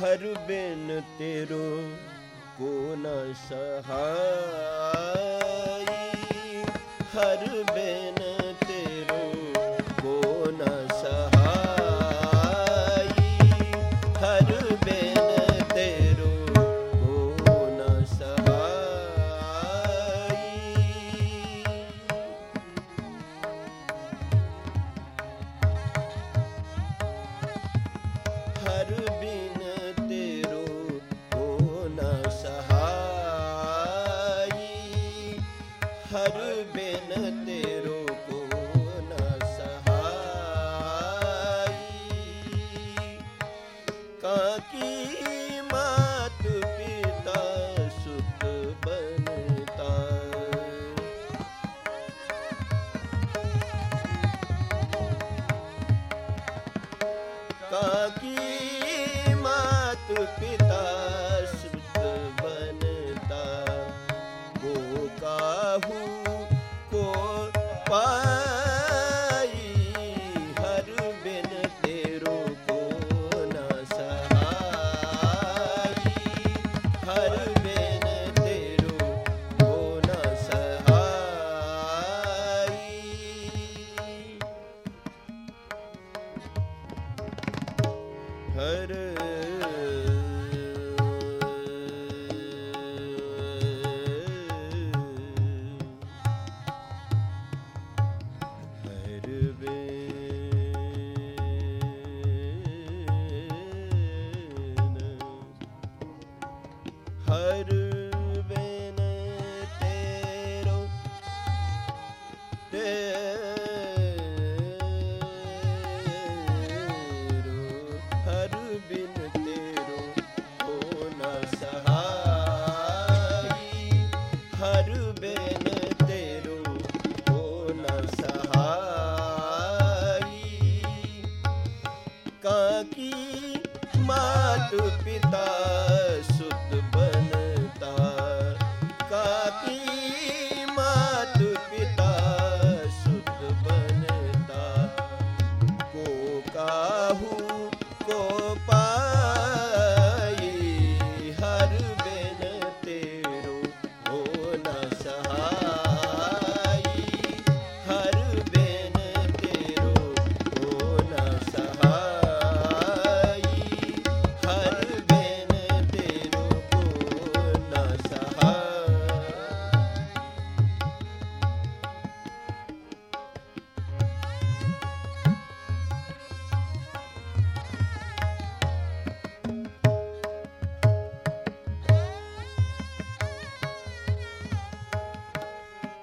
ਹਰ ਬਿਨ ਤੇਰੋ ਕੋ ਨ ਸਹਾਈ। ਹਰ हर ਕੀ ਮਾਤ ਪਿਤਾ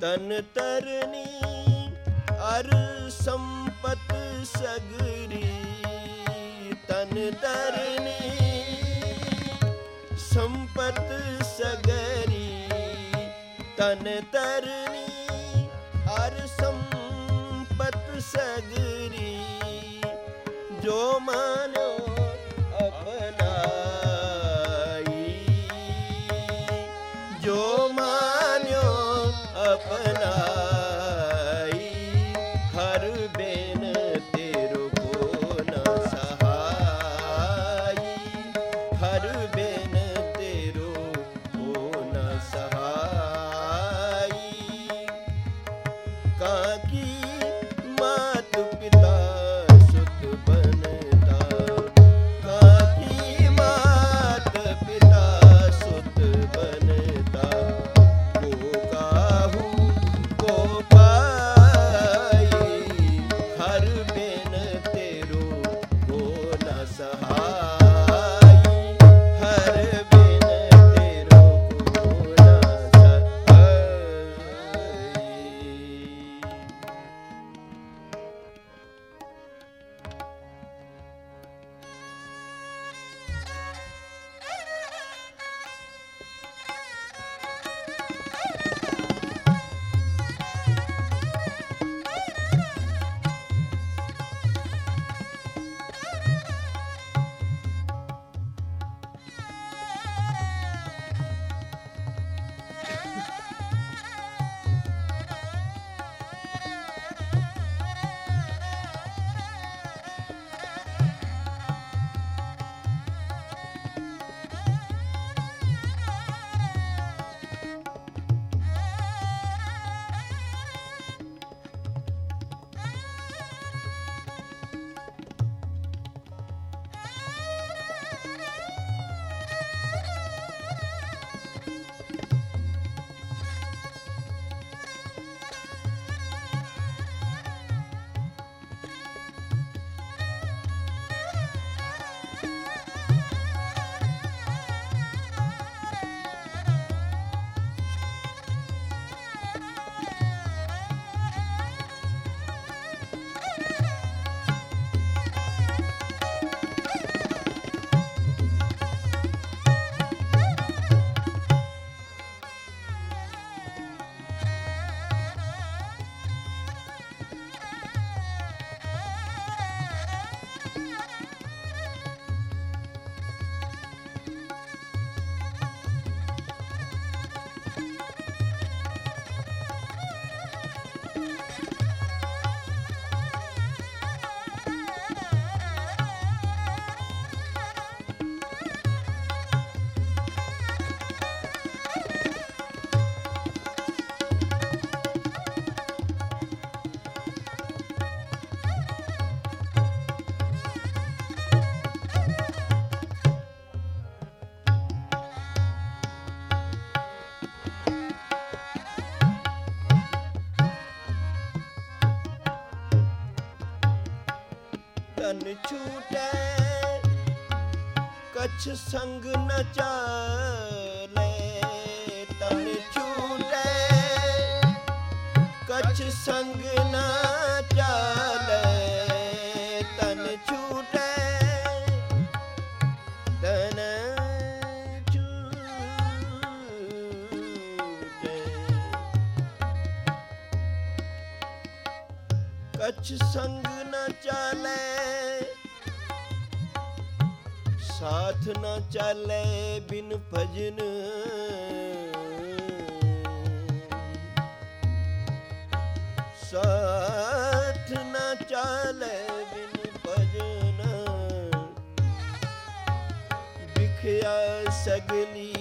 ਤਨ ਤਰਨੀ, ਅਰ ਸੰਪਤ ਸਗਰੀ ਤਨ ਤਰਨੀ, ਸੰਪਤ ਸਗਰੀ ਤਨ ਤਰਨੀ, ਅਰ ਸੰਪਤ ਸਗਰੀ ਜੋ ਮਨ ಬರುದ ਛੂਟੈ ਕਛ ਸੰਗ ਨ ਚਾਲੇ ਤਨ ਛੂਟੈ ਕਛ ਸੰਗ ਨ ਚਾਲੇ ਤਨ ਛੂਟੈ ਤਨ ਛੂਟੈ ਕਛ ਸੰਗ ਸਾਥ ਨਾ ਚਾਲੇ ਬਿਨ ਭਜਨ। ਸਾਥ ਨ ਚਾਲੇ ਬਿਨ ਭਜਨ। ਵਿਖਿਆ ਸਗਲੀ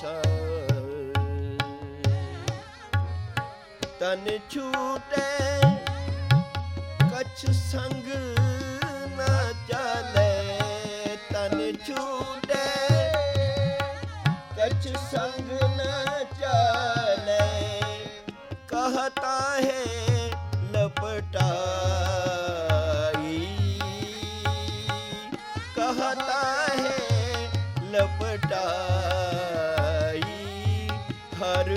ਛਾਏ ਤਨ ਛੂਟੇ ਕਛ ਸੰਗ ਹਰ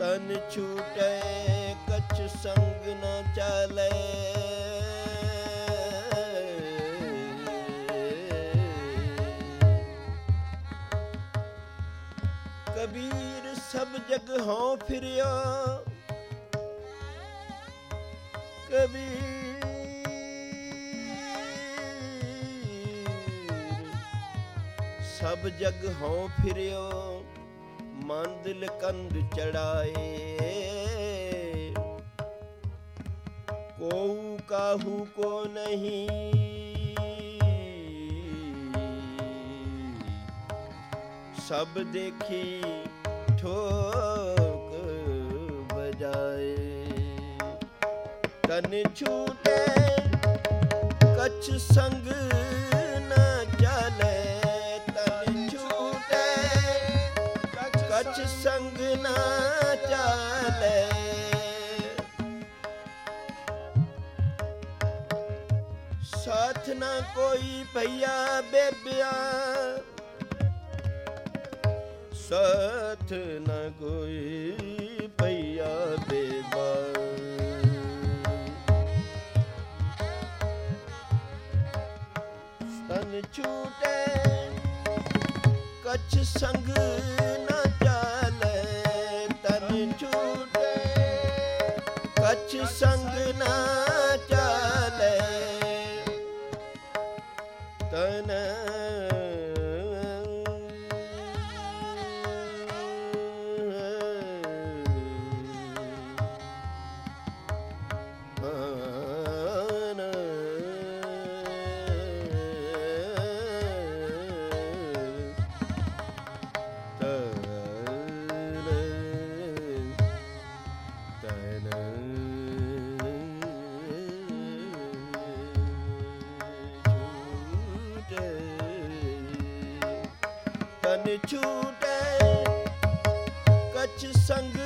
ਤਨ ਛੂਟੈ, ਕਛ ਸੰਗ ਨਾ ਚਾਲੈ। ਕਬੀਰ ਸਭ ਜਗ ਹਉ ਫਿਰਿਆ। ਕਬੀਰ ਸਭ ਜਗ ਹਉ ਫਿਰਿਓ ਮਨ ਕੰਧ ਚੜਾਏ ਕੋਉ ਕਾਹੂ ਕੋ ਨਹੀਂ ਸਭ ਦੇਖੀ ਠੋਕ ਬਜਾਏ ਤਨ ਛੂਟੇ ਕਛ ਸੰਗ ਕੋਈ ਭਈਆ ਬੇਬਿਆ। ਸਾਥ ਨਾ ਕੋਈ ਭਈਆ ਬੇਬਾ। ਤਨ ਛੂਟੇ ਕਛ ਸੰਗ ਮਨ ਛੂਟੈ ਕਛ ਸੰਗ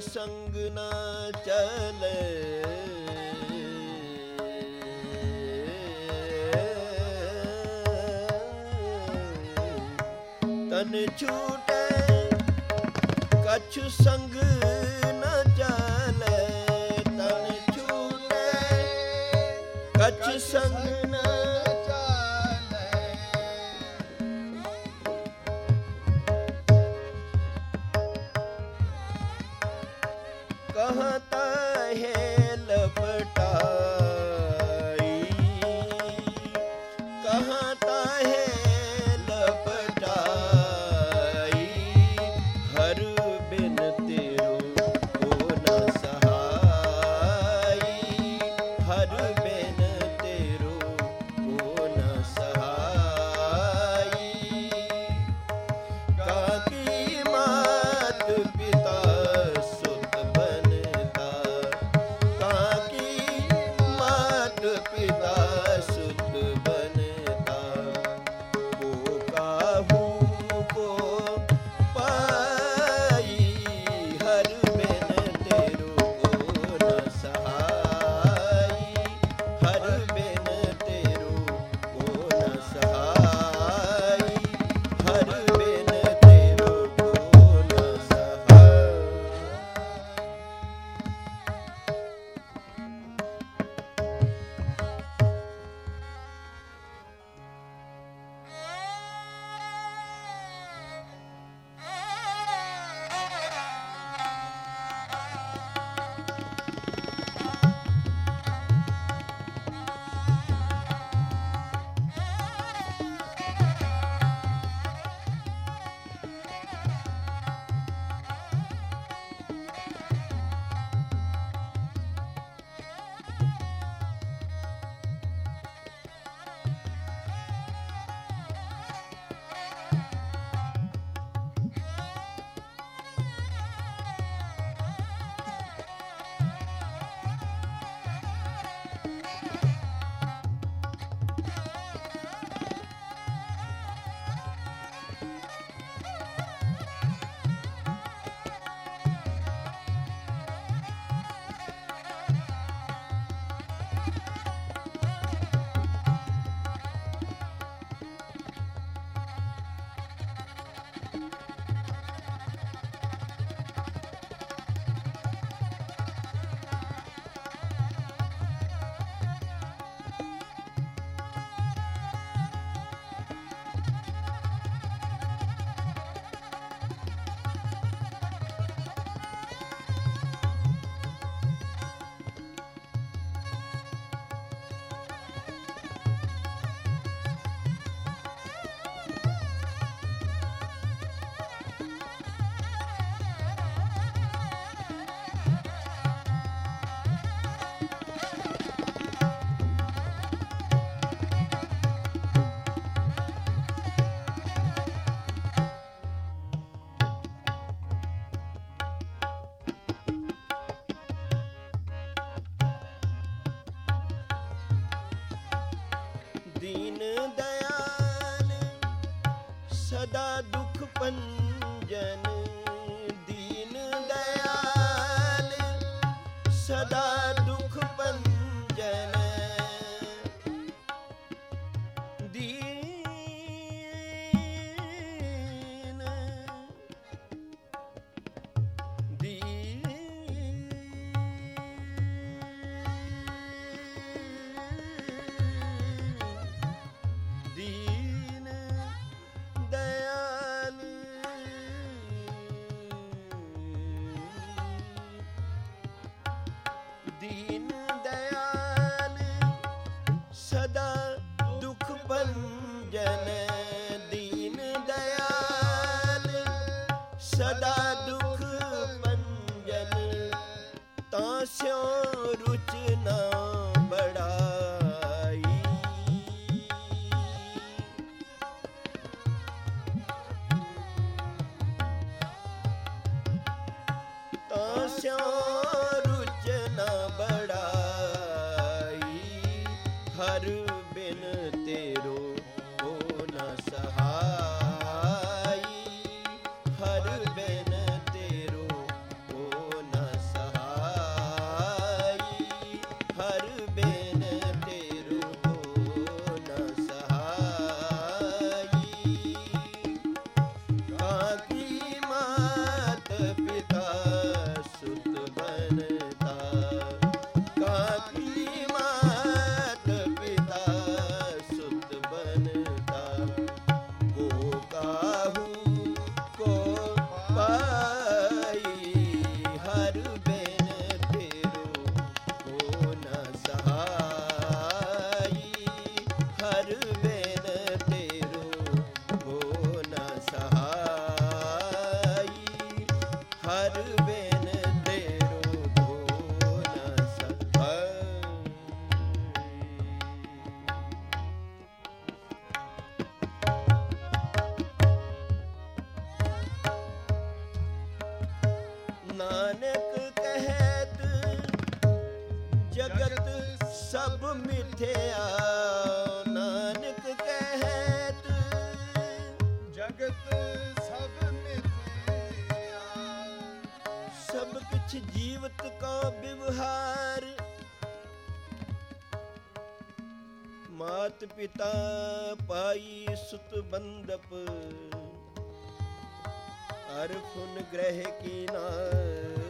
ਸੰਗ ਨਾ ਚਲੇ। ਤਨ ਛੂਟੇ ਕਛ ਸੰਗ ਸਿਉ ਮਿਥਿਆ ਨਾਨਕ ਕਹਿਤ, ਜਗਤ ਸਭ ਮਿਥਿਆ ਸਭ ਕੁਛ ਜੀਵਤ ਕੋ ਵਿਵਹਾਰ ਮਾਤ ਪਿਤਾ ਪਾਈ ਸੁਤ ਬੰਦਪ। ਅਰਫੁਨ ਗ੍ਰਹਿ ਕੀ ਨਾਰ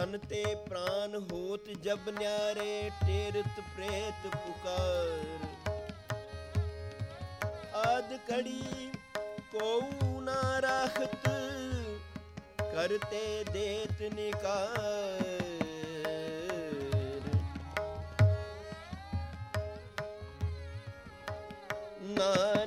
ਤਨ ਤੇ ਪ੍ਰਾਨ ਹੋਤ ਜਬ ਨਿਆਰੇ, ਟੇਰਤ ਪ੍ਰੇਤ ਪੁਕਾਰ। ਆਦ ਕੜੀ ਕੋ ਨਾ ਰਾਖਤ, ਕਰਤੇ ਦੇਤ ਨਿਕਾਰ। ਨਾਨਕ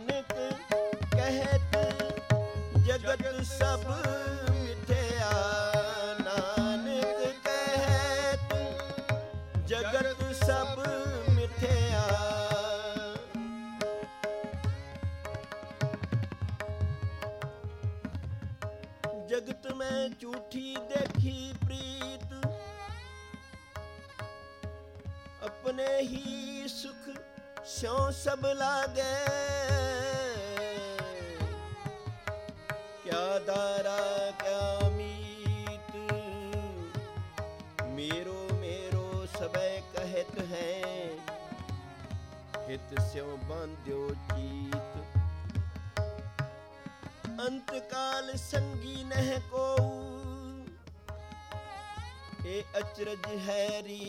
ਝੂਠੀ ਦੇਖੀ ਪ੍ਰੀਤ। ਆਪਣੇ ਹੀ ਸੁਖ ਸਿਉ ਸਭ ਲਾਗੇ। ਕਿਆ ਦਾਰਾ, ਕਿਆ ਮੀਤ। ਮੇਰੋ ਮੇਰੋ ਸਭੈ ਕਹਿਤ ਹੈ। ਹਿਤ ਸਿਉ ਬਾਂਧਿਓ ਚੀਤ। ਅੰਤ ਕਾਲ ਸੰਗੀ ਨਹਿ ਕੋ ਇਹ ਅਚਰਜ ਹੈਰੀ।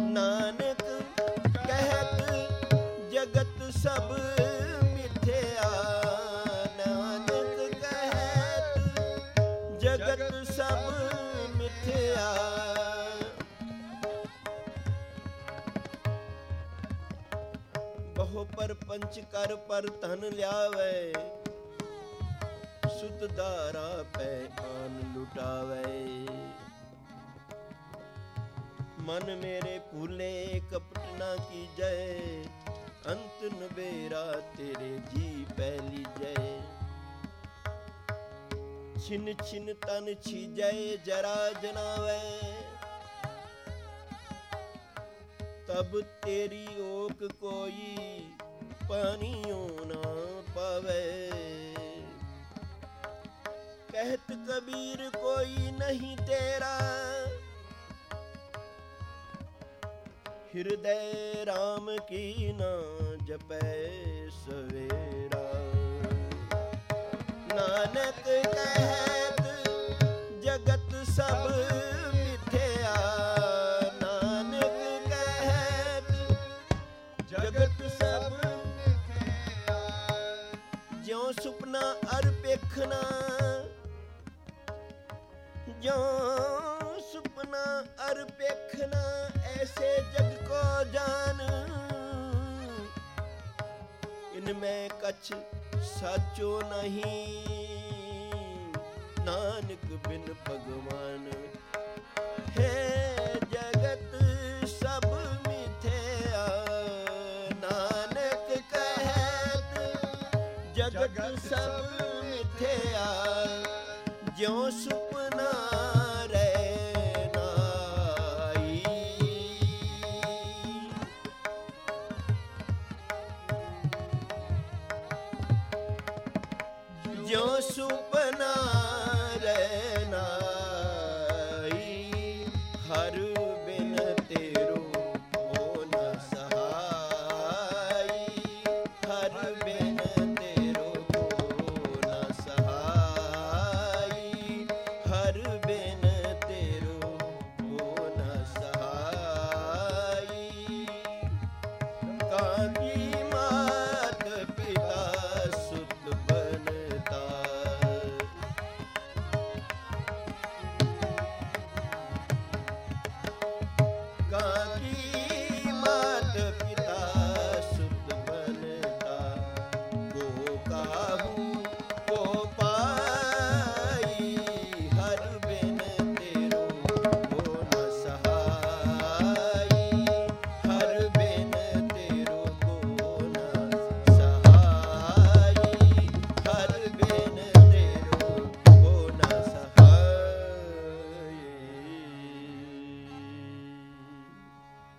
ਨਾਨਕ ਕਹਿਤ ਜਗਤ ਸਭ ਮਿਥਿਆ ਨਾਨਕ ਕਹਿਤ ਜਗਤ ਸਭ ਮਿਥਿਆ ਬਹੁ ਪਰ ਪੰਚ ਕਰ ਪਰ ਧਨ ਲਿਆਵੇ। ਸੁਤ ਦਾਰਾ ਪੈ ਆਨ ਲੁਟਾਵੇ। ਮਨ ਮੇਰੇ ਭੂਲੇ, ਕਪਟ ਨਾ ਕੀਜੈ। ਅੰਤ ਨਬੇਰਾ ਤੇਰੇ ਜੀ ਪਹਿਲੀ ਜੈ ਛਿਨ ਛਿਨ ਤਨ ਛੀਜੈ, ਜਰਾ ਜਨਾਵੇ। ਤਬ ਤੇਰੀ ਓਕ ਕੋਈ ਪਾਣੀਓ ਨਾ ਪਾਵੇ। ਕਹਿਤ ਕਬੀਰ ਕੋਈ ਨਹੀਂ ਤੇਰਾ। ਹਿਰਦੈ RAM ਕੀ ਨਾ ਜਪੈ ਸਵੇਰਾ। ਨਾਨਕ ਕਹਿਤ ਜਗਤ ਸਭ ਮਿਥਿਆ। ਨਾਨਕ ਕਹਿਤ ਜਗਤ ਸਭ ਮਿਥਿਆ। ਜਿਉ ਸੁਪਨਾ ਅਰ ਪੇਖਣਾ ਜੋ ਸੁਪਨਾ ਅਰ ਪੇਖਣਾ ਐਸੇ ਜਗ ਕੋ ਜਾਨ। ਇਨਮੈ ਕਛ ਸਾਚੋ ਨਹੀਂ। ਨਾਨਕ ਬਿਨ ਭਗਵਾਨ ਹੈ ਜਗਤ ਸਭ ਮਿਥਿਆ। ਨਾਨਕ ਕਹਿਤ ਜਗਤ ਸਭ ਮਿਥਿਆ। ਜਿਉ ਕੀ